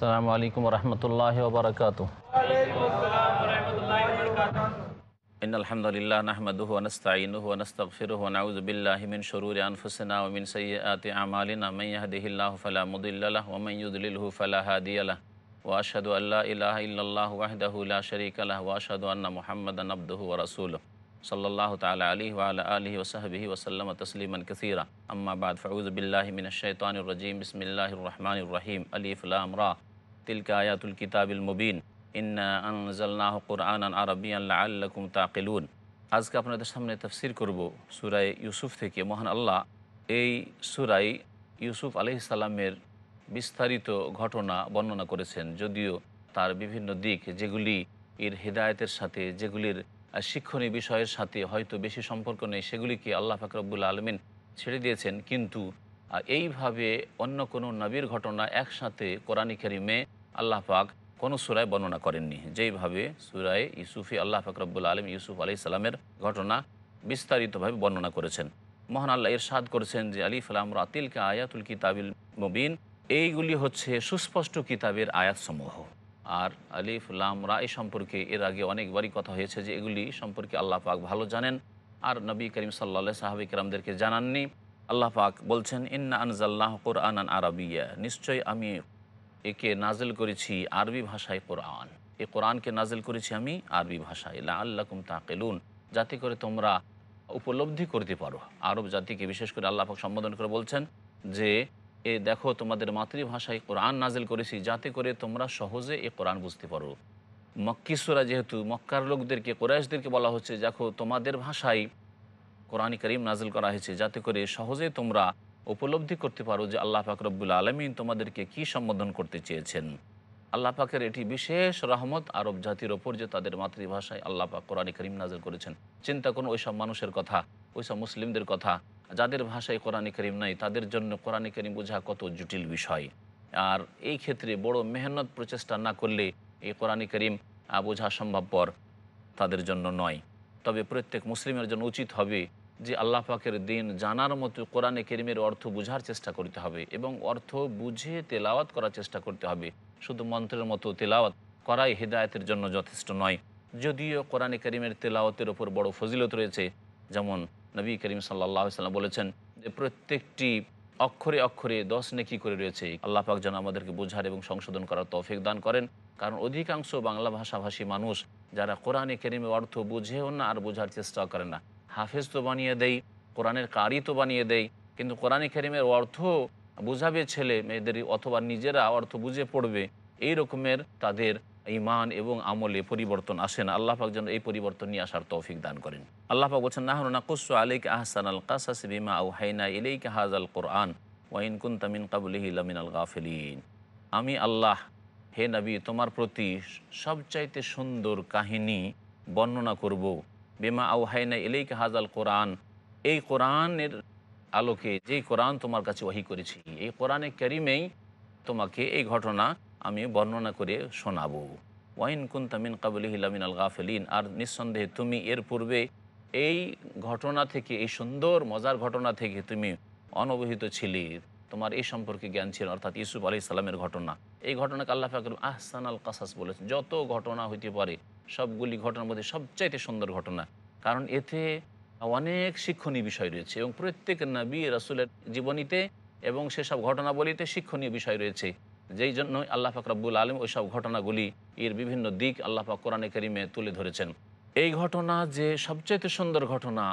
السلام عليكم ورحمة الله وبركاته إن الحمد لله نحمده ونستعينه ونستغفره ونعوذ بالله من شرور أنفسنا ومن سيئات أعمالنا. من يهده الله فلا مضل له ومن يضلله فلا هادي له. وأشهد أن لا إله إلا الله وحده لا شريك له وأشهد أن محمدا عبده ورسوله. صلى الله تعالى عليه وعلى آله وصحبه وسلم تسليما كثيرا. أما بعد فأعوذ بالله من الشيطان الرجيم. بسم الله الرحمن الرحيم. ألف لام را. তিলকা আয়াতুল কিতাবিল মুবিন। ইন্না আনজাল্লাহ কোরআন আরবিয়ান আজকে আপনাদের সামনে তফসির করব সুরাই ইউসুফ থেকে। মহান আল্লাহ, এই সুরাই ইউসুফ আলি বিস্তারিত ঘটনা বর্ণনা করেছেন। যদিও তার বিভিন্ন দিক, যেগুলি এর হৃদায়তের সাথে, যেগুলির শিক্ষণীয় বিষয়ের সাথে হয়তো বেশি সম্পর্ক নেই, সেগুলিকে আল্লাহ ফাকরবুল আলমিন ছেড়ে দিয়েছেন। কিন্তু এইভাবে অন্য কোনো নবীর ঘটনা একসাথে কোরআন খেরিমে আল্লাহ পাক কোনো সুরায় বর্ণনা করেননি। যেইভাবে সুরায় ইউসুফি আল্লাহ ফাকরবুল আলম ইউসুফ আলি সাল্লামের ঘটনা বিস্তারিতভাবে বর্ণনা করেছেন। মহান আল্লাহ ইরশাদ করেছেন যে, আলিফ আলাম রাতিলকে আয়াতুল কিতাবিল মুবিন। এইগুলি হচ্ছে সুস্পষ্ট কিতাবের আয়াতসমূহ। আর আলিফ লাম রা এই সম্পর্কে এর আগে অনেকবারই কথা হয়েছে যে, এগুলি সম্পর্কে আল্লাহ পাক ভালো জানেন। আর নবী করিম সাল্লা সাহাবি কেরামদেরকে জানাননি। আল্লাহ পাক বলছেন, ইন্না আনজাল্লাহ কোরআন আরবিয়া নিশ্চয়ই আমি একে নাজেল করেছি আরবি ভাষায় কোরআন। এ কোরআনকে নাজেল করেছি আমি আরবি ভাষায়। লা আল্লাকুম তাকেলুন। যাতে করে তোমরা উপলব্ধি করতে পারো। আরব জাতিকে বিশেষ করে আল্লাহ পাক সম্বোধন করে বলছেন যে, এ দেখো, তোমাদের মাতৃভাষায় কোরআন নাজেল করেছি। যাতে করে তোমরা সহজে এ কোরআন বুঝতে পারো। মক্কিসুরা যেহেতু, মক্কার লোকদেরকে কোরআশদেরকে বলা হচ্ছে, দেখো, তোমাদের ভাষায় কোরআন করিম নাজিল করা হয়েছে। যাতে করে সহজে তোমরা উপলব্ধি করতে পারো যে আল্লাহ পাক রব্বুল আলমিন তোমাদেরকে কি সম্বোধন করতে চেয়েছেন। আল্লাহ পাকের এটি বিশেষ রহমত আরব জাতির ওপর যে তাদের মাতৃভাষায় আল্লাহ পাক কোরআন করিম নাজিল করেছেন। চিন্তা করুন ওইসব মানুষের কথা ওইসব মুসলিমদের কথা, যাদের ভাষায় কোরআন করিম নাই, তাদের জন্য কোরআন করিম বোঝা কত জটিল বিষয়। আর এই ক্ষেত্রে বড় মেহনত প্রচেষ্টা না করলে এই কোরআন করিম বোঝা সম্ভবপর তাদের জন্য নয়। তবে প্রত্যেক মুসলিমের জন্য উচিত হবে যে আল্লাহ পাকের দিন জানার মতো কোরআনে কেরিমের অর্থ বোঝার চেষ্টা করতে হবে এবং অর্থ বুঝে তেলাওয়াত করার চেষ্টা করতে হবে। শুধু মন্ত্রের মতো তেলাওয়াত করাই হেদায়তের জন্য যথেষ্ট নয়। যদিও কোরআনে করিমের তেলাওয়াতের ওপর বড় ফজিলত রয়েছে, যেমন নবী করিম সাল্লাহ সাল্লাম বলেছেন যে প্রত্যেকটি অক্ষরে অক্ষরে দশ নেকি করে রয়েছে। আল্লাহ পাক যেন আমাদেরকে বোঝার এবং সংশোধন করার তৌফিক দান করেন। কারণ অধিকাংশ বাংলা ভাষাভাষী মানুষ যারা কোরআনে কেরিমের অর্থ বুঝেও না আর বোঝার চেষ্টাও করে না। হাফেজ তো বানিয়ে দেয় কোরআনের কারি তো বানিয়ে দেয় কিন্তু কোরআনে কেরিমের অর্থ বুঝাবে ছেলে মেয়েদের অথবা নিজেরা অর্থ বুঝে পড়বে, এই রকমের তাদের ইমান এবং আমলে পরিবর্তন আসে না। যেন এই পরিবর্তন নিয়ে আসার তৌফিক দান করেন। আল্লাহ পাক বলছেন না হরনা কুসু আলিক আহসান আল কাসাস বিমা আউ হাইনা ইলাইকা হাজাল কোরআন ওয়াইন কুন তামিন কাবুলিহি লামিন আল গাফিলিন। আমি আল্লাহ, হে নবী, তোমার প্রতি সবচাইতে সুন্দর কাহিনী বর্ণনা করব। বেমা আউ হাইনা ইলাইকা হাজাল কোরআন। এই কোরআনের আলোকে যেই কোরআন তোমার কাছে ওয়াহি করেছি, এই কোরআনে করিমেই তোমাকে এই ঘটনা আমি বর্ণনা করে শোনাবো। ওয়াইন কুন্তামিন কাবুল হিলামিন আল গাফেলিন। আর নিঃসন্দেহে তুমি এর পূর্বে এই ঘটনা থেকে, এই সুন্দর, মজার ঘটনা থেকে তুমি অনবহিত ছিলি। তোমার এই সম্পর্কে জ্ঞান ছিল, অর্থাৎ ইউসুফ আলি সাল্লামের ঘটনা। এই ঘটনাকে আল্লাহ ফাকর আহসান আল কাসাস বলেছেন। যত ঘটনা হইতে পারে সবগুলি ঘটনার মধ্যে সবচাইতে সুন্দর ঘটনা। কারণ এতে অনেক শিক্ষণীয় বিষয় রয়েছে এবং প্রত্যেক নবী রাসুলের জীবনীতে এবং সেসব ঘটনাবলিতে শিক্ষণীয় বিষয় রয়েছে। যেই জন্য আল্লাহ পাক রব্বুল আলম ওইসব ঘটনাগুলি এর বিভিন্ন দিক আল্লাহ পাক কোরআনে করিমে তুলে ধরেছেন। এই ঘটনা যে সবচাইতে সুন্দর ঘটনা,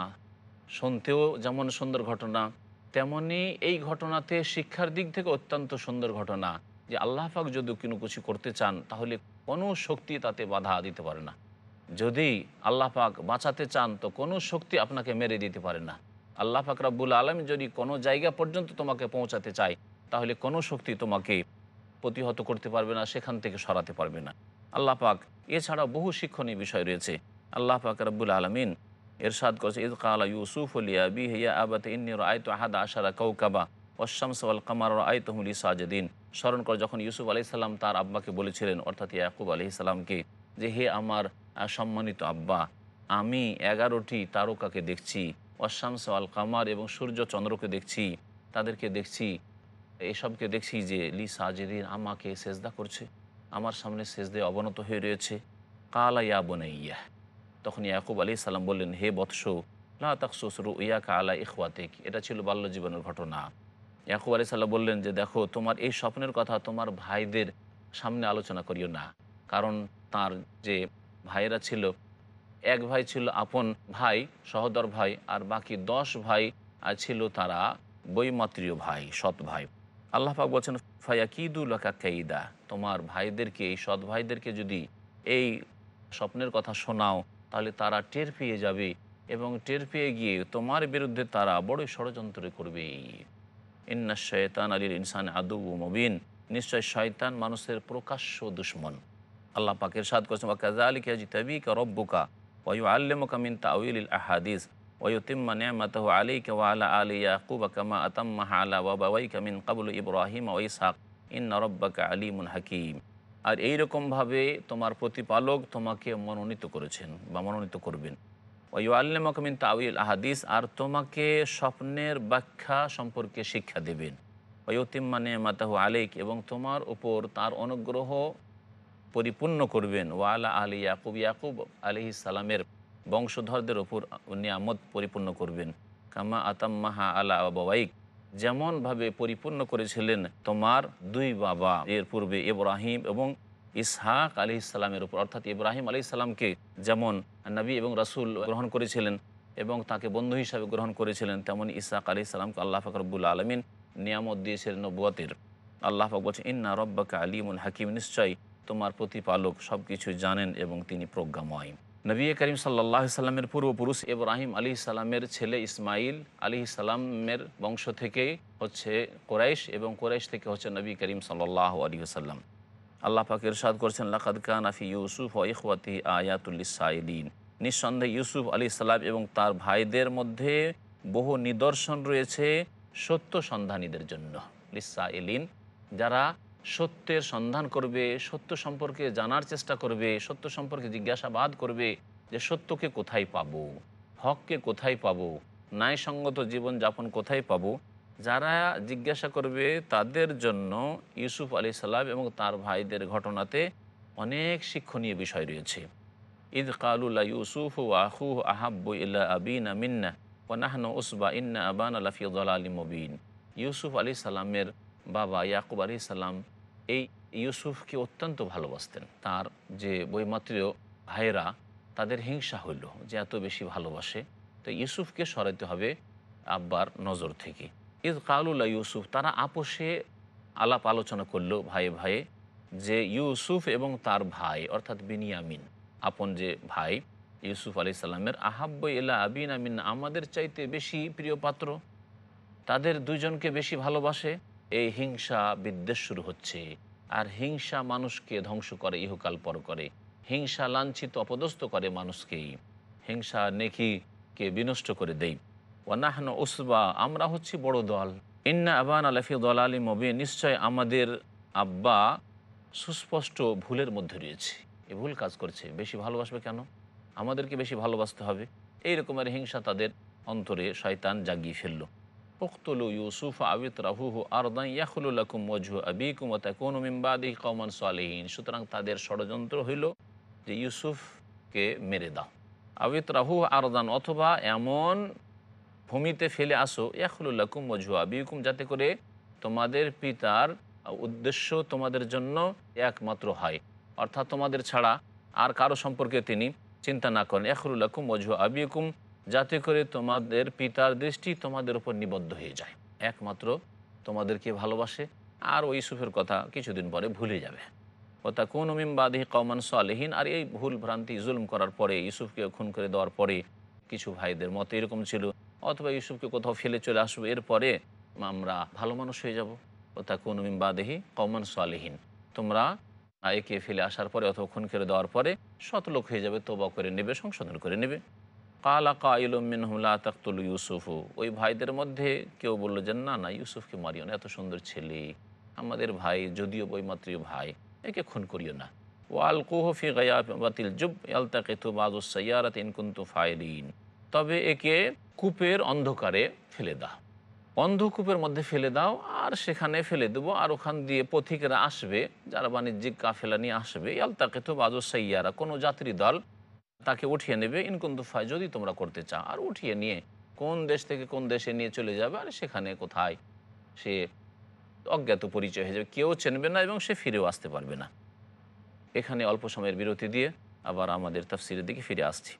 শুনতেও যেমন সুন্দর ঘটনা, তেমনি এই ঘটনাতে শিক্ষার দিক থেকে অত্যন্ত সুন্দর ঘটনা যে আল্লাহ পাক যদি কোনো কিছু করতে চান, তাহলে কোনো শক্তি তাতে বাধা দিতে পারে না। যদি আল্লাহ পাক বাঁচাতে চান, তো কোনো শক্তি আপনাকে মেরে দিতে পারে না। আল্লাহ পাক রাব্বুল আলম যদি কোনো জায়গা পর্যন্ত তোমাকে পৌঁছাতে চায়, তাহলে কোনো শক্তি তোমাকে প্রতিহত করতে পারবে না, সেখান থেকে সরাতে পারবে না। আল্লাহ পাক এছাড়া বহু শিক্ষণীয় বিষয় রয়েছে। আল্লাহ পাক রাব্বুল আলমিন এরশাদ করছে, ইদ কালা ইউসুফ লিয়া বিহিয়া আবাত ইন্নির আয়ত আহাদ আশারা কৌকাবা ওয়াশামস ওয়াল কামার আয়তহুল সাজেদিন। স্মরণ কর যখন ইউসুফ আলাইসাল্লাম তার আব্বাকে বলেছিলেন, অর্থাৎ ইয়াকুব আলাইসাল্লামকে যে হে আমার সম্মানিত আব্বা, আমি এগারোটি তারকাকে দেখছি অশামস আল কামার এবং সূর্য চন্দ্রকে দেখছি, তাদেরকে দেখছি, এসবকে দেখছি যে লি সাজেদিন আমাকে সেজদা করছে, আমার সামনে সেজদে অবনত হয়ে রয়েছে। কালা ইয়া বনাইয়া। তখন ইয়াকুব আলী সাল্লাম বললেন, হে বৎস, লা তাকসুসরু ইয়াকা আলা ইখওয়াতিক। এটা ছিল বাল্য জীবনের ঘটনা। ইয়াকুব আলী সাল্লাম বললেন যে, দেখো, তোমার এই স্বপ্নের কথা তোমার ভাইদের সামনে আলোচনা করিও না। কারণ তার যে ভাইয়েরা ছিল, এক ভাই ছিল আপন ভাই, সহদর ভাই, আর বাকি দশ ভাই ছিল তারা বৈমাত্রীয় ভাই, সৎ ভাই। আল্লাহ পাক বলছেন ফায়াকিদুল্লাকা কাইদা। তোমার ভাইদেরকে, এই সৎ ভাইদেরকে যদি এই স্বপ্নের কথা শোনাও, তাহলে তারা টের পেয়ে যাবে এবং টের পেয়ে গিয়ে তোমার বিরুদ্ধে তারা বড় ষড়যন্ত্র করবে। ইন্না শয়তান আলীর ইনসান আদু মবিন। নিশ্চয় শয়তান মানুষের প্রকাশ্য দুশ্মন। আল্লাহ পাকের সাদ করছেন কাজা আলী কাজি তাবিকা রব্বুকা ওয়ু আল্লেমকা মিন তাউইল আহাদিস ওয়ুতিম্মা নিয়ামাতাহ আলাইকা ওয়া আলা আলি ইয়াকুবা কামা আতাম্মাহা আলা ওয়াবাওয়াইকা মিন কাবলু ইব্রাহিম ওয়া ইসহাক। ইন্না রব্বাকা আলিমুন হাকিম। আর এইরকমভাবে তোমার প্রতিপালক তোমাকে মনোনীত করেছেন বা মনোনীত করবেন। ওয়ু আল্লেমকা মিন তাউইল আহাদিস, আর তোমাকে স্বপ্নের ব্যাখ্যা সম্পর্কে শিক্ষা দেবেন। ওয়ুতিম্মা নিয়ামাতাহ আলাইক, এবং তোমার উপর তার অনুগ্রহ পরিপূর্ণ করবেন। ওয়ালা আলী ইয়াকুব ইয়াকুব আলহি সালামের বংশধরদের ওপর নিয়ামত পরিপূর্ণ করবেন। কামা আতাম্মাহা আলা আবাইক যেমনভাবে পরিপূর্ণ করেছিলেন তোমার দুই বাবা। এর পূর্বে ইব্রাহিম এবং ইসহাক আলি ইসলামের উপর, অর্থাৎ ইব্রাহিম আলি ইসলামকে যেমন নবী এবং রাসূল গ্রহণ করেছিলেন এবং তাকে বন্ধু হিসাবে গ্রহণ করেছিলেন, তেমন ইসাক আলি ইসলামকে আল্লাহ ফকরবুল আলমিন নিয়ামত দিয়েছিলেন নবুয়তের। আল্লাহ পাক বলছেন, ইন্না রব্বাকা আলিমুল হাকিম নিশ্চয় তোমার প্রতিপালক সব কিছু জানেন এবং তিনি প্রজ্ঞাময়। নবী করিম সাল্লাহ সাল্লামের পূর্বপুরুষ ইব্রাহিম আলী সালামের ছেলে ইসমাইল আলী সালামের বংশ থেকে হচ্ছে কোরাইশ এবং কোরাইশ থেকে হচ্ছে নবী করিম সাল্লাহ আলী সাল্লাম আল্লাহ পাক ইরশাদ করছেন, লাকাদ কান আফি ইউসুফ ও ইখওয়াতি আয়াতুল্লিসাইলিন নিঃসন্দেহে ইউসুফ আলী সালাম এবং তার ভাইদের মধ্যে বহু নিদর্শন রয়েছে সত্য সন্ধানীদের জন্য। লিসা এলিন যারা সত্যের সন্ধান করবে, সত্য সম্পর্কে জানার চেষ্টা করবে, সত্য সম্পর্কে জিজ্ঞাসাবাদ করবে যে সত্যকে কোথায় পাবো, হককে কোথায় পাবো, ন্যায়সঙ্গত জীবনযাপন কোথায় পাবো যারা জিজ্ঞাসা করবে তাদের জন্য ইউসুফ আলী সাল্লাম এবং তার ভাইদের ঘটনাতে অনেক শিক্ষণীয় বিষয় রয়েছে। ঈদ কালুল্লা ইউসুফ ও আহু আহাব্বু ইল্লা আবিনা মিন্না ওনাহন উসবা ইন্না আবান আলাফিউদ্দ আলী মবিন। ইউসুফ আলী সাল্লামের বাবা ইয়াকুব আলী সাল্লাম এই ইউসুফকে অত্যন্ত ভালোবাসতেন। তার যে বইমাত্রীয় ভাইয়েরা তাদের হিংসা হইল যে এত বেশি ভালোবাসে। তো ইউসুফকে সরাইতে হবে আব্বার নজর থেকে। ইদ কালুল্লাহ ইউসুফ, তারা আপোষে আলাপ আলোচনা করল ভাইয়ে ভাইয়ে যে ইউসুফ এবং তার ভাই, অর্থাৎ বিনিয়ামিন, আপন যে ভাই ইউসুফ আলি সাল্লামের আহাব্ব ইলা আবিন আমিন আমাদের চাইতে বেশি প্রিয় পাত্র, তাদের দুজনকে বেশি ভালোবাসে, এই হিংসা বিদ্বেষ শুরু হচ্ছে। আর হিংসা মানুষকে ধ্বংস করে, ইহকাল পর করে। হিংসা লাঞ্ছিত, অপদস্থ করে মানুষকেই। হিংসা নেকিকে বিনষ্ট করে দেই ওয়ানাহন উসবা, আমরা হচ্ছি বড় দল। ইন্না আবান আলাফি দল আলী মবিন, নিশ্চয় আমাদের আব্বা সুস্পষ্ট ভুলের মধ্যে রয়েছে। এ ভুল কাজ করছে। বেশি ভালোবাসবে কেন? আমাদেরকে বেশি ভালোবাসতে হবে। এই রকমের হিংসা তাদের অন্তরে শয়তান জাগিয়ে ফেলল। উক্তলু ইউসুফ আবিত রাহুহু আরদান ইয়াখুলুল্লাকুম ওয়াজহু আবিকুম মিন বাদি কওমান সুতরাং তাদের ষড়যন্ত্র হইল যে ইউসুফকে মেরে দাও। আবিত রাহু আরদান, অথবা এমন ভূমিতে ফেলে আসো ইয়াখুলুল্লাকুম ওয়াজহু আবিকুম, যাতে করে তোমাদের পিতার উদ্দেশ্য তোমাদের জন্য একমাত্র হয়। অর্থাৎ তোমাদের ছাড়া আর কারও সম্পর্কে তিনি চিন্তা না করেন। এখরুল্লাকুম অজু আবিকুম, যাতে করে তোমাদের পিতার দৃষ্টি তোমাদের উপর নিবদ্ধ হয়ে যায়। একমাত্র তোমাদেরকে ভালোবাসে, আর ওই ইউসুফের কথা কিছুদিন পরে ভুলে যাবে। তা কোন বাদিহি কমান সালেহীন, আর এই ভুল ভ্রান্তি জুলুম করার পরে, ইউসুফকে খুন করে দেওয়ার পরে কিছু ভাইদের মতে এরকম ছিল অথবা ইউসুফকে কোথাও ফেলে চলে আসব, এরপরে আমরা ভালো মানুষ হয়ে যাব। ও তা কোন বাদেহি কমান সালেহীন। তোমরা একে ফেলে আসার পরে অথবা খুন করে দেওয়ার পরে শত লোক হয়ে যাবে তোবা করে নেবে, সংশোধন করে নেবে। কালা কাইলমিনহুল্লা তাকতুল ইউসুফু। ওই ভাইদের মধ্যে কেউ বলল যে, না না, ইউসুফকে মারিও না, এত সুন্দর ছেলে। আমাদের ভাই যদিও বৈমাত্রীয় ভাই, একে খুন করিও না। ও কুহফি গায়া বাতিল জুব আলতাকেতু বাজু সৈয়ারাত ইনকুন্তু ফাইলিন তবে একে কূপের অন্ধকারে ফেলে দাও। অন্ধকূপের মধ্যে ফেলে দাও, আর সেখানে ফেলে দেবো। আর ওখান দিয়ে পথিকেরা আসবে, যারা বাণিজ্যিক কাফেলা নিয়ে আসবে। তাকে তো বাজু সাইয়ারা, কোনো যাত্রী দল তাকে উঠিয়ে নেবে। ইনকুন্তু ফাই, যদি তোমরা করতে চাও, আর উঠিয়ে নিয়ে কোন দেশ থেকে কোন দেশে নিয়ে চলে যাবে, আর সেখানে কোথায় সে অজ্ঞাত পরিচয় হয়ে যাবে, কেউ চেনবে না এবং সে ফিরেও আসতে পারবে না। এখানে অল্প সময়ের বিরতি দিয়ে আবার আমাদের তাফসিরের দিকে ফিরে আসছি।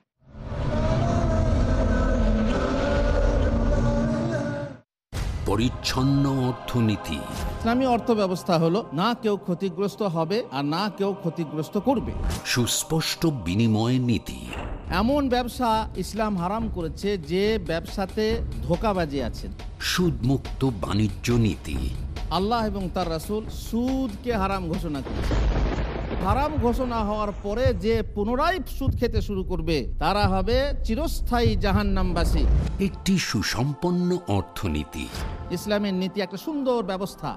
পরিচ্ছন্ন অর্থনীতি। ইসলামী অর্থ ব্যবস্থা হলো না কেউ ক্ষতিগ্রস্ত হবে আর না কেউ ক্ষতিগ্রস্ত করবে। সুস্পষ্ট বিনিময় নীতি। এমন ব্যবসা ইসলাম হারাম করেছে যে ব্যবসাতে ধোকাবাজি আছে। সুদমুক্ত বাণিজ্য নীতি। আল্লাহ এবং তার রাসূল সুদকে হারাম ঘোষণা করেছে। হারাম ঘোষণা হওয়ার পরে যে পুনরায় সুদ খেতে শুরু করবে তারা হবে চিরস্থায়ী জাহান্নামবাসী। একটি সুসম্পন্ন অর্থনীতি। ইসলামের নীতি একটা সুন্দর ব্যবস্থা।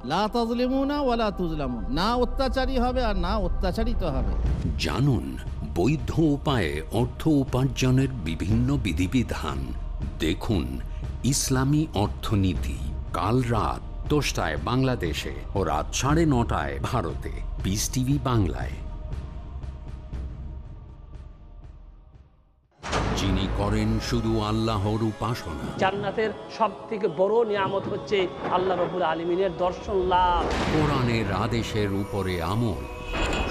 ওয়ালা তুজলামুন না অত্যাচারী হবে আর না অত্যাচারিত হবে। জানুন বৈধ উপায়ে অর্থ উপার্জনের বিভিন্ন বিধিবিধান। দেখুন ইসলামী অর্থনীতি কাল রাত। দশটায় বাংলাদেশে ও রাত সাড়ে নটায় ভারতে। পিস টিভি বাংলায়। যিনি করেন শুধু আল্লাহর উপাসনা। জান্নাতের সব থেকে বড় নিয়ামত হচ্ছে আল্লাহ রবুল আলমিনের দর্শন লাভ। কোরআনের আদেশের উপরে আমল।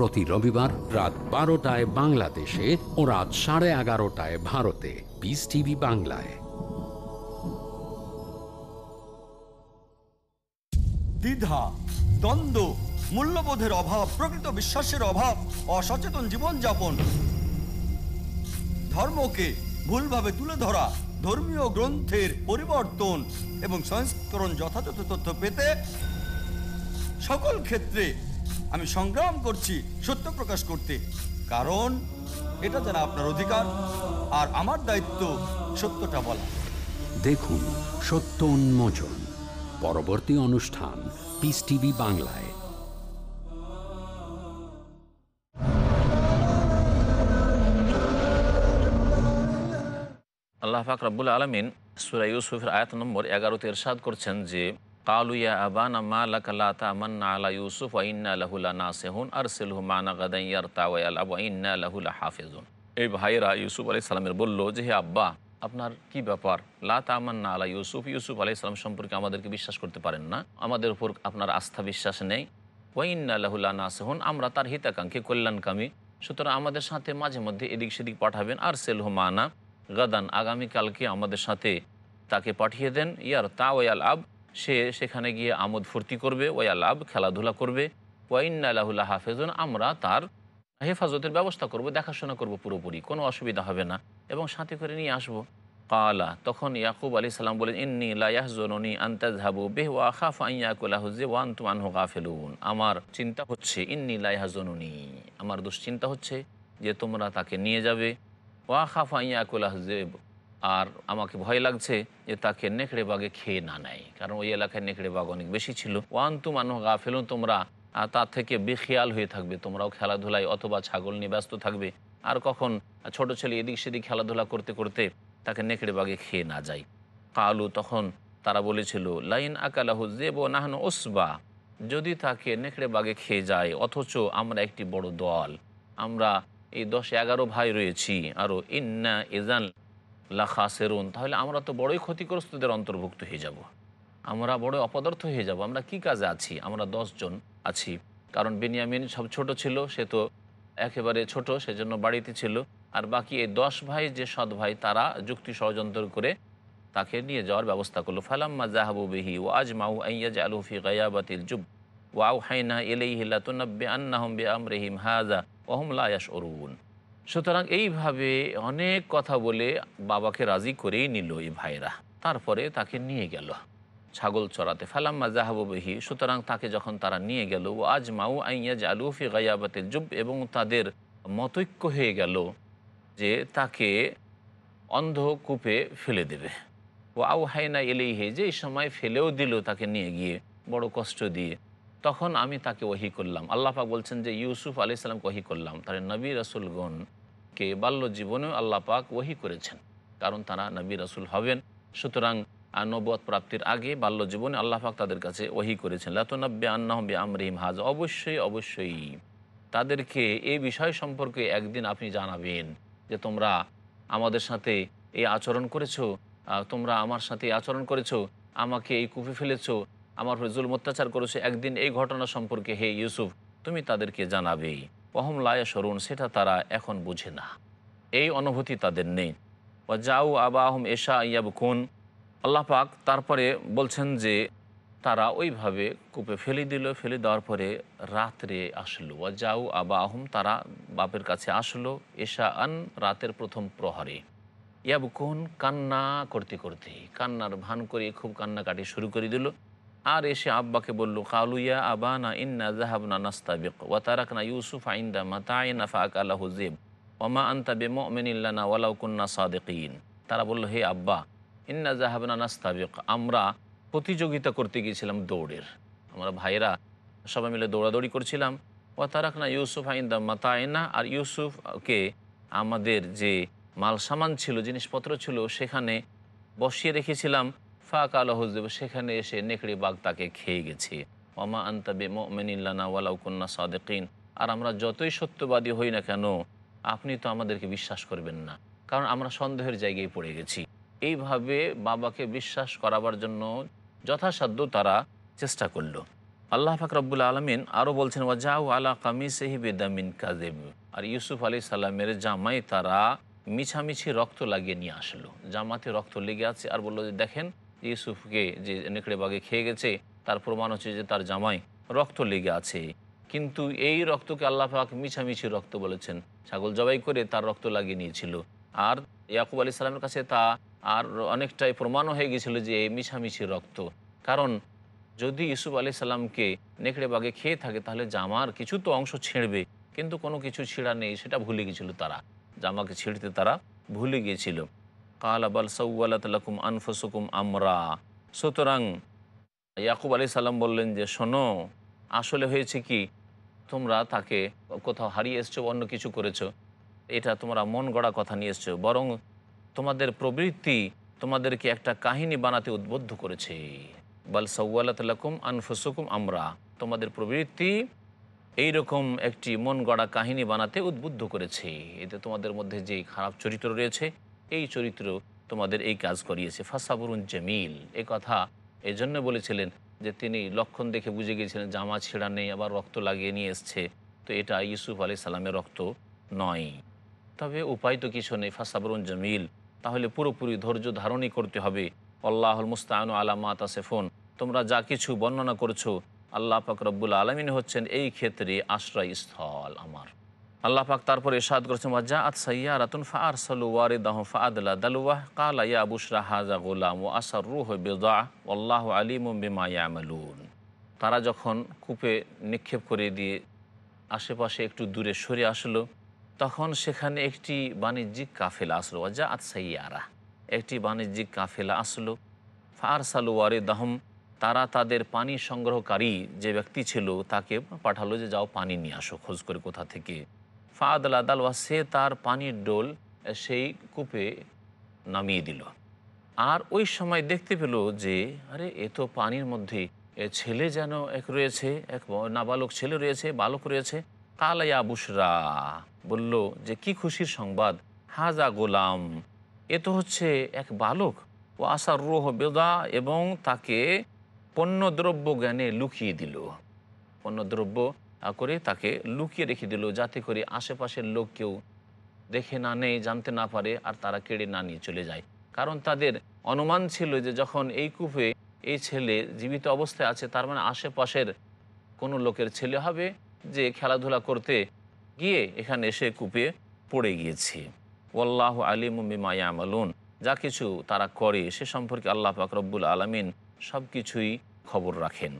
প্রতি রবিবার রাত বারোটায় বাংলাদেশে ও রাত সাড়ে এগারোটায় ভারতে। পিস টিভি বাংলায়। দ্বিধা, দ্বন্দ্ব, মূল্যবোধের অভাব, প্রকৃত বিশ্বাসের অভাব, অসচেতন জীবনযাপন। ধর্মকে ভুলভাবে তুলে ধরা, ধর্মীয় গ্রন্থের পরিবর্তন এবং সংস্করণ যথাযথ তথ্য পেতে সকল ক্ষেত্রে আমি সংগ্রাম করছি সত্য প্রকাশ করতে। কারণ এটা যারা আপনার অধিকার আর আমার দায়িত্ব সত্যটা বলা। দেখুন সত্য উন্মোচন পরবর্তী অনুষ্ঠান পিস টিভি বাংলায়। আল্লাহ পাক রাব্বুল আলমিন সুরা ইউসুফের আয়াত নম্বর এগারোতে এরশাদ করছেন যে কালুয়া আবান মা লাকাল্লা তামান্না আলা ইউসুফ ওয়াইন্না লাহুলা নাসেহুন আর সেলহু মানা গাদাইয়ার তাওয়াল আবু ইন্না লাহুলা হাফেজুন এই ভাইয়েরা ইউসুফ আলাই সালামের বলল যে, হে আব্বা, আপনার কি ব্যাপার? লা তামান্না আলা ইউসুফ। ইউসুফ আলাই সালাম সম্পর্কে আমাদেরকে বিশ্বাস করতে পারেন না। আমাদের উপর আপনার আস্থা বিশ্বাস নেই। ওয়াইন্না লাহুলা নাসেহুন আমরা তার হিতাকাঙ্ক্ষী কল্যাণকামী। সুতরাং আমাদের সাথে মাঝে মধ্যে এদিক সেদিক পাঠাবেন। আর সেলহু মানা গাদান, আগামীকালকে আমাদের সাথে তাকে পাঠিয়ে দেন। ইয়ার তাওয়াল আব সে সেখানে গিয়ে আমোদ ফুর্তি করবে ওয়াল আব খেলাধুলা করবে ওয়াইন্না আলাহুল্লাহ হাফেজুন আমরা তার হেফাজতের ব্যবস্থা করব, দেখাশোনা করব পুরোপুরি, কোনো অসুবিধা হবে না। এবং সাথে করে নিয়ে আসব। কালা, তখন ইয়াকুব আলী সাল্লাম বলেন, ইন্নি লাহজনী আন্তাজহাবু বেহ ওয়া খাফ ওয়ান তুমান হো গাফেলুন। আমার চিন্তা হচ্ছে, ইন্নি লাহজনী আমার দুশ্চিন্তা হচ্ছে যে তোমরা তাকে নিয়ে যাবে। ওয়া খাফ আইয়াকুল্লাহজেব আর আমাকে ভয় লাগছে যে তাকে নেকড়ে বাগে খেয়ে না নেয়, কারণ ওই এলাকায় নেকড়ে বাগ অনেক বেশি ছিল। ওয়ান তু মানুষ গা ফেলুন তোমরা তার থেকে বেখেয়াল হয়ে থাকবে, তোমরাও খেলাধুলায় অথবা ছাগল নিয়ে ব্যস্ত থাকবে। আর কখন ছোট ছেলে এদিক সেদিক খেলাধুলা করতে করতে তাকে নেকড়ে বাগে খেয়ে না যায়। কালু, তখন তারা বলেছিল, লাইন আকালাহু জেব নাহানো ওসবা যদি তাকে নেকড়ে বাগে খেয়ে যায়, অথচ আমরা একটি বড় দল, আমরা এই দশ এগারো ভাই রয়েছি আরও ইন্না এজান লাখা সেরুন তাহলে আমরা তো বড়ই ক্ষতিগ্রস্তদের অন্তর্ভুক্ত হয়ে যাব। আমরা বড় অপদার্থ হয়ে যাব। আমরা কি কাজে আছি? আমরা জন আছি। কারণ বেনিয়ামিন সব ছোট ছিল, সে তো একেবারে ছোট, সেজন্য বাড়িতে ছিল। আর বাকি এই দশ ভাই, যে সৎ ভাই, তারা যুক্তি ষড়যন্ত্র করে তাকে নিয়ে যাওয়ার ব্যবস্থা করল। ফালাম্মা জাহাবু বিহি ও আজ মাউ আইয়াজ আলুফি গায়াবাতিল জুব ওয়াউ হাইনা এলেই লাতুনাব্বে আন্নাহম বে আমরেহিম হাজা ওহম লায়াস অরুন সুতরাং এইভাবে অনেক কথা বলে বাবাকে রাজি করেই নিল এই ভাইরা। তারপরে তাকে নিয়ে গেল। ছাগল চড়াতে। ফালাম্মা জাহাবু বিহি। সুতরাং তাকে যখন তারা নিয়ে গেল, ও আজ মাউ আইয়াজ আলুফি গায়াবাতিল জুব এবং তাদের মতৈক্য হয়ে গেল যে তাকে অন্ধকূপে ফেলে দেবে। ও আউ হাইনা এলেইহে যে এই সময় ফেলেও দিল তাকে নিয়ে গিয়ে বড় কষ্ট দিয়ে, তখন আমি তাকে ওহি করলাম। আল্লাহ পাক বলছেন যে, ইউসুফ আলি সাল্লামকে ওহি করলাম। তার নবী রসুলগণকে বাল্য জীবনেও আল্লাহ পাক ওহি করেছেন, কারণ তারা নবী রসুল হবেন। সুতরাং নবত প্রাপ্তির আগে বাল্য জীবনে আল্লাহ পাক তাদের কাছে ওহি করেছেন। লাতনব্বে আন্নাহবে আমরিম হাজ, অবশ্যই অবশ্যই। তাদেরকে এই বিষয় সম্পর্কে একদিন আপনি জানাবেন যে তোমরা আমাদের সাথে এই আচরণ করেছ তোমরা আমার সাথে আচরণ করেছ, আমাকে এই কুপে ফেলেছো, আমার উপরে অত্যাচার করেছ। একদিন এই ঘটনা সম্পর্কে হে ইউসুফ, তুমি তাদেরকে জানাবে অহম লায়া সরুন সেটা তারা এখন বুঝে না। এই অনুভূতি তাদের নেই। ও আবা আহম এশা ইয়াবকুন। আল্লাহ পাক তারপরে বলছেন যে, তারা ওইভাবে কূপে ফেলে দিল, ফেলে দেওয়ার পরে রাত্রে আসলো। ও যাও আবা আহম তারা বাপের কাছে আসলো এশা আন রাতের প্রথম প্রহরে। ইয়াবকুন কান্না করতে করতে, কান্নার ভান করে খুব কান্নাকাটি শুরু করে দিল। আর এসে আব্বাকে বলল কালুইয়া আবানা ইন্না জাহাবনা নাস্তাবিক, ওয়া তারাকনা ইউসুফ আইন্দা মাতাইনা ফাক আল্লাহ জেব ওমা আন্তা বে মিনিল্লানা ওয়ালাউ কুন্না সাদেকিন। তারা বলল, হে আব্বা, ইন্না জাহাবনা নাস্তাবিক, আমরা প্রতিযোগিতা করতে গিয়েছিলাম দৌড়ের। আমরা ভাইরা সবাই মিলে দৌড়াদৌড়ি করছিলাম। ও তারাকনা ইউসুফ আইন্দা মাতায়না আর ইউসুফকে আমাদের যে মাল সামান ছিল, জিনিসপত্র ছিল, সেখানে বসিয়ে রেখেছিলাম। ফাঁক আলহজদেব সেখানে এসে নেকড়ে বাঘ তাকে খেয়ে গেছে। ওমা আন্তাবে মিনিল্লানা ওয়ালাউকুন্না সাদেকিন। আর আমরা যতই সত্যবাদী হই না কেন, আপনি তো আমাদেরকে বিশ্বাস করবেন না। কারণ আমরা সন্দেহের জায়গায় পড়ে গেছি। এইভাবে বাবাকে বিশ্বাস করাবার জন্য যথাসাধ্য তারা চেষ্টা করল। আল্লাহ ফাকরাবুল আলমিন আরও বলছেন ওয়া ওয়াজাউ আলা কামিসেহি বেদামিন কাজেব আর ইউসুফ আলী সাল্লামের জামাই তারা মিছামিছি রক্ত লাগিয়ে নিয়ে আসলো। জামাতে রক্ত লেগে আছে আর বলল যে, দেখেন ইউসুফকে যে নেকড়ে বাগে খেয়ে গেছে, তার প্রমাণ হচ্ছে যে তার জামাই রক্ত লেগে আছে। কিন্তু এই রক্তকে আল্লাহ পাক মিছামিছি রক্ত বলেছেন। ছাগল জবাই করে তার রক্ত লাগিয়ে নিয়েছিল। আর ইয়াকুব আলী সাল্লামের কাছে তা আর অনেকটাই প্রমাণও হয়ে গেছিল যে এই মিছামিছি রক্ত। কারণ যদি ইউসুফ আলি সাল্লামকে নেকড়ে বাগে খেয়ে থাকে, তাহলে জামার কিছু তো অংশ ছিঁড়বে। কিন্তু কোনো কিছু ছিঁড়া নেই, সেটা ভুলে গেছিল তারা। জামাকে ছিঁড়তে তারা ভুলে গিয়েছিল কাল আবাল সৌআলাতলাকুম আনফসুকুম আমরা সুতরাং ইয়াকুব আলি সাল্লাম বললেন যে, শোনো, আসলে হয়েছে কি? তোমরা তাকে কোথাও হারিয়ে এসছো অন্য কিছু করেছ। এটা তোমরা মন গড়া কথা নিয়ে এসছো। বরং তোমাদের প্রবৃত্তি তোমাদেরকে একটা কাহিনী বানাতে উদ্বুদ্ধ করেছে। বাল সৌআলাতলাকুম আনফসুকুম আমরা। তোমাদের প্রবৃত্তি এই রকম একটি মন গড়া কাহিনী বানাতে উদ্বুদ্ধ করেছে। এতে তোমাদের মধ্যে যে খারাপ চরিত্র রয়েছে এই চরিত্র তোমাদের এই কাজ করিয়েছে। ফাসাবরুন জামিল। এ কথা এই জন্য বলেছিলেন যে তিনি লক্ষণ দেখে বুঝে গিয়েছিলেন জামা ছেঁড়া নেই, আবার রক্ত লাগিয়ে নিয়ে এসছে। তো এটা ইউসুফ আলি সালামের রক্ত নয়। তবে উপায় তো কিছু নেই ফাসাবরুন জামিল। তাহলে পুরোপুরি ধৈর্য ধারণই করতে হবে। আল্লাহুল মুস্তায়ন আলামা তাসেফোন। তোমরা যা কিছু বর্ণনা করছ, আল্লাহ পাক রব্বুল আলমিন হচ্ছেন এই ক্ষেত্রে আশ্রয়স্থল আমার। আল্লাহ পাক তারপর এরশাদ করেছেন ওয়াজা আত সাইয়া রাতুন ফা আর সালু ওয়ারিদাহ ফা আদলা দালুয়াহ কালা, ইয়া বুশরা হাজা গোলাম ও আসার রুহ বেদা আল্লাহ আলিম বিমা ইয়ামালুন। তারা যখন কূপে নিক্ষেপ করে দিয়ে আশেপাশে একটু দূরে সরে আসলো, তখন সেখানে একটি বাণিজ্যিক কাফেলা আসলো ওয়াজা আত সাইয়ারা। একটি বাণিজ্যিক কাফেলা আসলো ফার সালু ওয়ারিদাহম। তারা তাদের পানি সংগ্রহকারী যে ব্যক্তি ছিল, তাকে পাঠালো যে, যাও পানি নিয়ে আসো, খোঁজ করে কোথা থেকে? ফাদ আদালওয়া সে তার পানির ডোল সেই কূপে নামিয়ে দিল। আর ওই সময় দেখতে পেল যে, আরে, এ তো পানির মধ্যে ছেলে যেন এক রয়েছে, এক নাবালক ছেলে রয়েছে, বালক রয়েছে। কালাইয়া বুসরা বলল যে, কি খুশির সংবাদ। হাজা গোলাম, এ তো হচ্ছে এক বালক। ও আসার রোহ বেদা এবং তাকে পণ্যদ্রব্য জ্ঞানে লুকিয়ে দিল। পণ্যদ্রব্য করে তাকে লুকিয়ে রেখে দিল যাতে করে আশেপাশের লোক কেউ দেখে না নেই জানতে না পারে আর তারা কেড়ে না নিয়ে চলে যায়। কারণ তাদের অনুমান ছিল যে যখন এই কূপে এই ছেলে জীবিত অবস্থায় আছে, তার মানে আশেপাশের কোনো লোকের ছেলে হবে যে খেলাধুলা করতে গিয়ে এখানে এসে কূপে পড়ে গিয়েছে। ওল্লাহ আলী আলিম মায়ামালুন যা কিছু তারা করে, সে সম্পর্কে আল্লাহ পাক রব্বুল আলমিন সব কিছুই খবর রাখেন।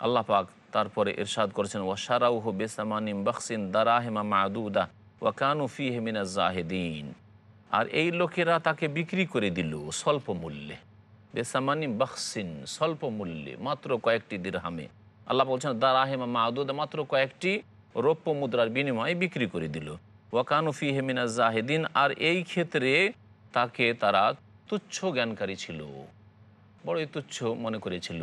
আল্লাহ পাক তারপরে ইরশাদ করেছেন, ওয়াশারাউহ বেসামানিম বখসিন দারাহেমা মাদুদা ওয়াকানু ফি হেমিনা জাহেদিন। আর এই লোকেরা তাকে বিক্রি করে দিল স্বল্প মূল্যে। বেসামানি বখসিন স্বল্প মূল্যে, মাত্র কয়েকটি দিরহামে। আল্লাহ বলছেন, দারাহেমা মাদুদা মাত্র কয়েকটি রৌপ্য মুদ্রার বিনিময়ে বিক্রি করে দিল। ওয়াকানু ফি হেমিনা জাহেদিন, আর এই ক্ষেত্রে তাকে তারা তুচ্ছ জ্ঞানকারী ছিল। বড়ই তুচ্ছ মনে করেছিল।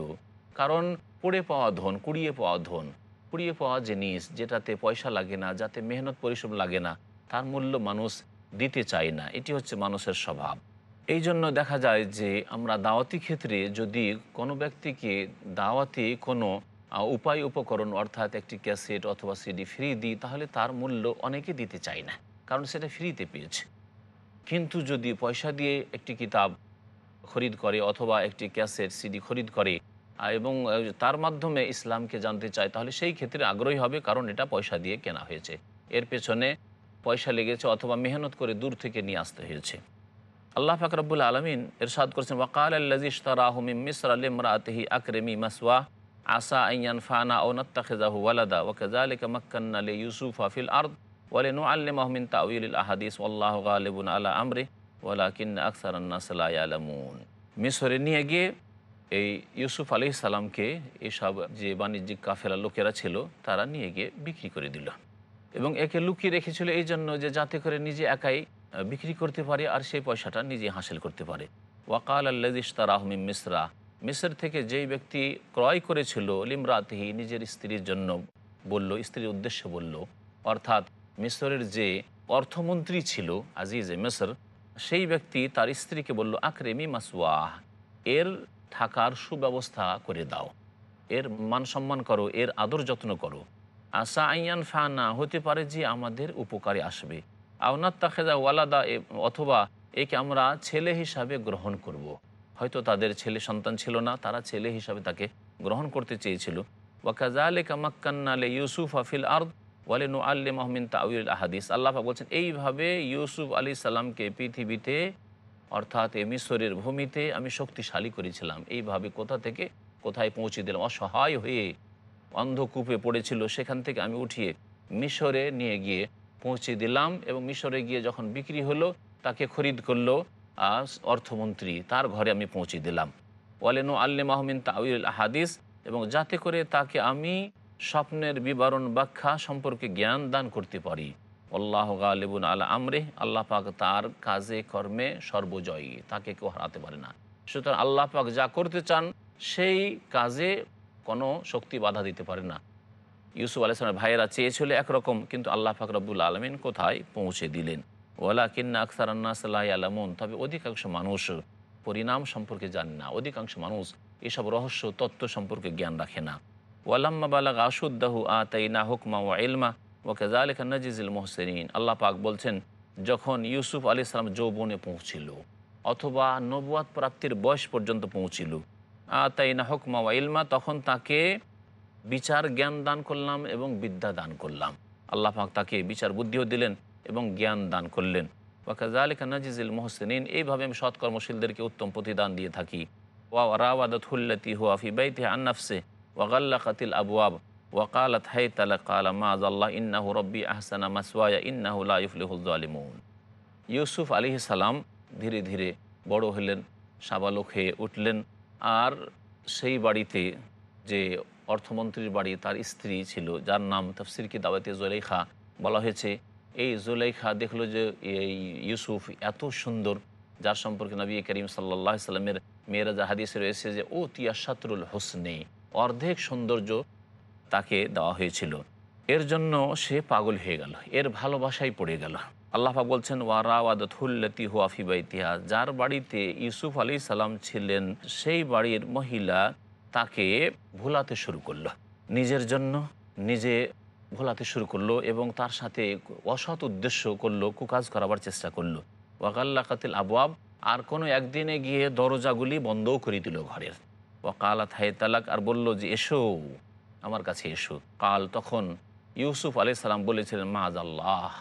কারণ পড়ে পাওয়া ধন, কুড়িয়ে পাওয়া ধন, কুড়িয়ে পাওয়া জিনিস যেটাতে পয়সা লাগে না, যাতে মেহনত পরিশ্রম লাগে না, তার মূল্য মানুষ দিতে চায় না। এটি হচ্ছে মানুষের স্বভাব। এই জন্য দেখা যায় যে আমরা দাওয়াতি ক্ষেত্রে যদি কোনো ব্যক্তিকে দাওয়াতি কোনো উপায় উপকরণ, অর্থাৎ একটি ক্যাসেট অথবা সিডি ফ্রি দিই, তাহলে তার মূল্য অনেকে দিতে চায় না, কারণ সেটা ফ্রিতে পেয়েছে। কিন্তু যদি পয়সা দিয়ে একটি কিতাব খরিদ করে অথবা একটি ক্যাসেট, সিডি খরিদ করে এবং তার মাধ্যমে ইসলামকে জানতে চায়, তাহলে সেই ক্ষেত্রে আগ্রহী হবে, কারণ এটা পয়সা দিয়ে কেনা হয়েছে। এর পেছনে পয়সা লেগেছে অথবা মেহনত করে দূর থেকে নিয়ে আসতে হয়েছে। আল্লাহ ফাকরাবুল আলমিন এরশাদ করেছেন, ওয়াকাল আল্লাজিস তারাহমিম মিসর আলিমরাতহি আকরেমি মাসওয়া, আসা আইয়ান ফানা ও নত্তাখিজাহু ওয়ালাদা ওয়াকাজালিকা মাক্কান্না লি ইউসুফা ফিল আরদ ওয়ালে নুআল্লিমাহু মিন তাউইলিল আহাদিস, ওয়াল্লাহু গালিবুন আলা আমরি ওয়ালাকিন্না আকসারান নাস লা ইয়ালামুন। মিসরে নিয়ে গিয়ে এই ইউসুফ আলি সালামকে এসব যে বাণিজ্যিক কাফেলা লোকেরা ছিল, তারা নিয়ে গিয়ে বিক্রি করে দিল। এবং একে লুকিয়ে রেখেছিল এই জন্য যে যাতে করে নিজে একাই বিক্রি করতে পারে আর সেই পয়সাটা নিজে হাসিল করতে পারে। ওয়াকাল আল্লাদিস আহমিম মিসরা, মিসর থেকে যেই ব্যক্তি ক্রয় করেছিল লিমরাতহি, নিজের স্ত্রীর জন্য বলল, স্ত্রীর উদ্দেশ্যে বলল, অর্থাৎ মিসরের যে অর্থমন্ত্রী ছিল আজিজে মিসর, সেই ব্যক্তি তার স্ত্রীকে বলল, আকরেমি মাসওয়াহ। এর থাকার সুব্যবস্থা করে দাও। এর মান সম্মান করো, এর আদর যত্ন করো। আশা আইয়ান ফানা, হতে পারে যে আমাদের উপকারে আসবে। আওনাত তাখেদা ওয়ালাদা অথবা একে আমরা ছেলে হিসাবে গ্রহণ করব। হয়তো তাদের ছেলে সন্তান ছিল না, তারা ছেলে হিসাবে তাকে গ্রহণ করতে চেয়েছিল। ওয়াকাজালে কামাক্কান্নালে ইউসুফ আফিল আর্দ ওয়ালে নু আল্লি মহমিন তাউল আহাদিস। আল্লাহ বলছেন, এইভাবে ইউসুফ আলী সালামকে পৃথিবীতে অর্থাৎ এ মিশরের ভূমিতে আমি শক্তিশালী করেছিলাম। এইভাবে কোথা থেকে? কোথায় পৌঁছে দিলাম অসহায় হয়ে অন্ধকূপে পড়েছিল, সেখান থেকে আমি উঠিয়ে মিশরে নিয়ে গিয়ে পৌঁছে দিলাম এবং মিশরে গিয়ে যখন বিক্রি হলো, তাকে খরিদ করল অর্থমন্ত্রী, তার ঘরে আমি পৌঁছে দিলাম। ওয়ালেনু আল্লে মাহমিন তাউল হাদিস এবং যাতে করে তাকে আমি স্বপ্নের বিবরণ ব্যাখ্যা সম্পর্কে জ্ঞান দান করতে পারি। আল্লাহ গালেবুন আলা আমরে আল্লাহ পাক তার কাজে, কর্মে সর্বজয়ী, তাকে কেউ হারাতে পারে না। সুতরাং আল্লাহ পাক যা করতে চান, সেই কাজে কোনো শক্তি বাধা দিতে পারে না। ইউসুফ আলাইসলামের ভাইয়েরা চেয়েছিল একরকম, কিন্তু আল্লাহ পাক রব্বুল আলমিন কোথায়? পৌঁছে দিলেন। ওয়ালা কিন্না আখতার আন্না সাল্লাহ আলমুন তবে অধিকাংশ মানুষ পরিণাম সম্পর্কে জানে না। অধিকাংশ মানুষ এসব রহস্য, তত্ত্ব সম্পর্কে জ্ঞান রাখে না। ওয়ালাম্মা বালাগ আশুদ্দাহু আতাইনা হুকমা ওয়া ইলমা ওকে জালেখা নজিজুল মোহসেনিন আল্লাহ পাক বলছেন, যখন ইউসুফ আলী সালাম যৌবনে পৌঁছিল, অথবা নবুয়াত প্রাপ্তির বয়স পর্যন্ত পৌঁছিল, আতাইনা হুকমা ওয়া ইলমা, তখন তাকে বিচার জ্ঞান দান করলাম এবং বিদ্যা দান করলাম। আল্লাহ পাক তাকে বিচার বুদ্ধিও দিলেন এবং জ্ঞান দান করলেন। ওয়াকাজালিকা নাজিজুল মোহসেনিন এইভাবে আমি সৎকর্মশীলদেরকে উত্তম প্রতিদান দিয়ে থাকি। ওয়া রাওয়াদাত হুল্লতি হুয়া ফি বাইতে আন্নাফসে ওয়াগাল্লাকাতিল আবওয়াব। ওয়াকালাত হাই তালা কালা মাজ আল্লাহ ইন্নাহু রব্বি আহসানা মাসওয়ায়া ইন্নাহু লা ইফলিহুল জালিমুন ইউসুফ আলী সালাম ধীরে ধীরে বড় হলেন, সাবালক হয়ে উঠলেন। আর সেই বাড়িতে যে অর্থমন্ত্রীর বাড়ি, তার স্ত্রী ছিল, যার নাম তফসির কি দাওয়াতে জোলেখা বলা হয়েছে। এই জোলেখা দেখল যে এই ইউসুফ এত সুন্দর, যার সম্পর্কে নবী করিম সাল্লাহ সাল্লামের মেয়েরাজা হাদিসে রয়েছে যে, ও তিয়া শাতরুল হোসনে অর্ধেক সৌন্দর্য তাকে দেওয়া হয়েছিল। এর জন্য সে পাগল হয়ে গেল, এর ভালোবাসায় পড়ে গেল। আল্লাহ বলছেন ওয়ারাওয়াদুল্লতি হুয়াফিবাইতিহা যার বাড়িতে ইউসুফ আলী সালাম ছিলেন, সেই বাড়ির মহিলা তাকে ভোলাতে শুরু করল। নিজের জন্য নিজে ভোলাতে শুরু করল এবং তার সাথে অসৎ উদ্দেশ্য করল, কুকাজ করাবার চেষ্টা করল। ওয়াকাল্লা কাতিল আবুয়াব আর কোনো একদিনে গিয়ে দরজাগুলি বন্ধও করে দিল ঘরের। ওয়াকালা থাই তালাক, আর বলল যে, এসো। আমার কাছে এসো। কাল তখন ইউসুফ আলি সালাম বলেছিলেন মাজ আল্লাহ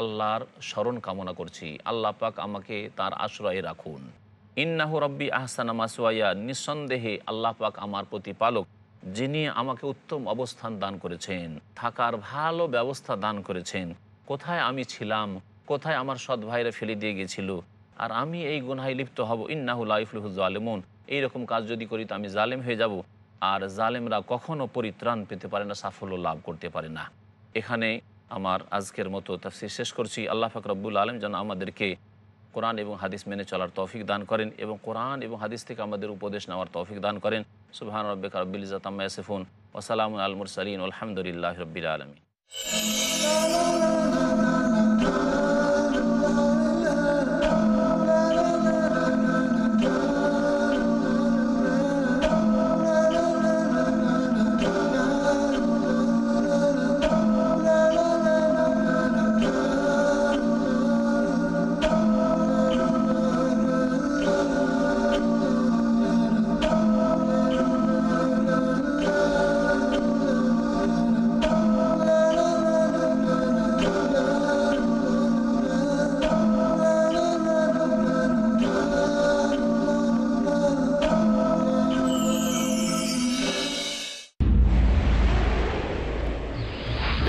আল্লাহর স্মরণ কামনা করছি। আল্লাহ পাক আমাকে তার আশ্রয়ে রাখুন। ইন্নাহু রব্বি আহসানা মাসুয়াইয়া নিঃসন্দেহে আল্লাহ পাক আমার প্রতিপালক, যিনি আমাকে উত্তম অবস্থান দান করেছেন, থাকার ভালো ব্যবস্থা দান করেছেন। কোথায় আমি ছিলাম? কোথায় আমার সৎ ভাইরা ফেলে দিয়ে গেছিল? আর আমি এই গুনায় লিপ্ত হব। ইন্নাহু লাইফুল জালেমন। এইরকম কাজ যদি করি তো আমি জালেম হয়ে যাব। আর জালেমরা কখনো পরিত্রাণ পেতে পারে না, সাফল্য লাভ করতে পারে না। এখানে আমার আজকের মতো তাফসির শেষ করছি। আল্লাহ ফাকরাবুল আলম যেন আমাদেরকে কোরআন এবং হাদিস মেনে চলার তৌফিক দান করেন এবং কোরআন এবং হাদিস থেকে আমাদের উপদেশ নেওয়ার তৌফিক দান করেন। সুবহান রব্বিক রব্বিল ইজাত আম্মা ইয়াসিফুন। ওয়া সালামুন আল মুরসালিন। আলহামদুলিল্লাহি রাব্বিল আলামিন।